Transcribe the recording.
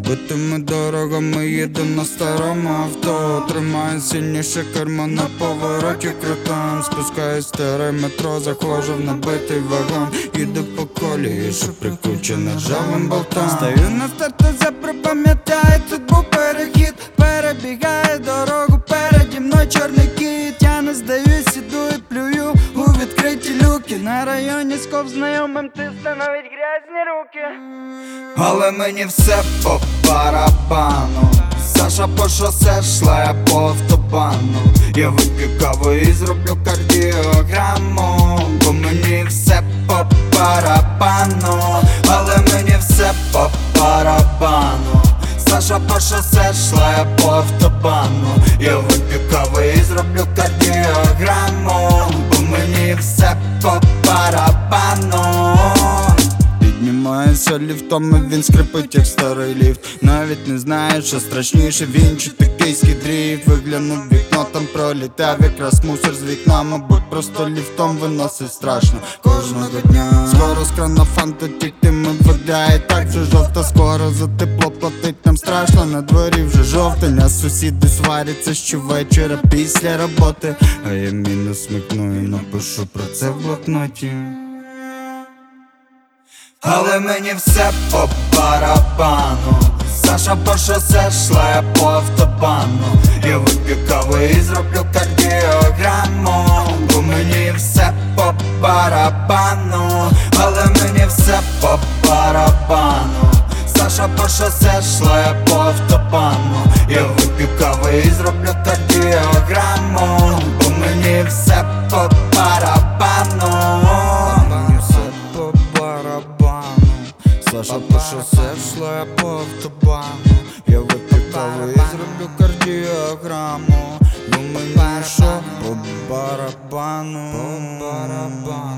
Битими дорогами їду на старому авто. Тримаю сильніше кермо на повороті крутом. Спускаюсь старе метро, заходжу в набитий вагон. Їду по колії, що прикручена ржавим болтом. Стою на старту, запам'ятаю, тут був перехід. Перебігає дорогу переді мною чорний кіт. Я не здаюсь, іду і плюю у відкриті люки. На районі сков знайомим тисне навіть грязні руки але мені все по барабану. Саша по шосе шла я по автобану. Я вип'ю каву і зроблю кардіограму Бо мені все по барабану. Але мені все по барабану. Саша по шосе шла я по автобану. Я вип'ю каву і зроблю кардіограму Бо мені все по барабану Піднімається ліфтом, він скрипить, як старий ліфт. Навіть не знаю, що страшніше він чи токийський дріфт Виглянув вікно, там пролітав якраз мусор з вікна, мабуть, просто ліфтом виносить страшно кожного дня. Скоро з крана фанта тіктиме вода, і так вже жовта, скоро за тепло платить нам страшно. На дворі вже жовтень, а сусіди сваряться щовечора після роботи. А я мінус смикну і напишу про це в блокноті. Але мені все по барабану. Саша по шосе шла я по автобану. Я вип'ю каву і зроблю кардіограму. Бо мені все по барабану. Але мені все по барабану. Саша по шосе шла я по автобану. Я вип'ю каву і зроблю кардіограму. Бо мені все барабану. Саша по шосе шла я по автобану Я вип'ю каву і зроблю кардіограму. Думаю, мені що? По барабану. По барабану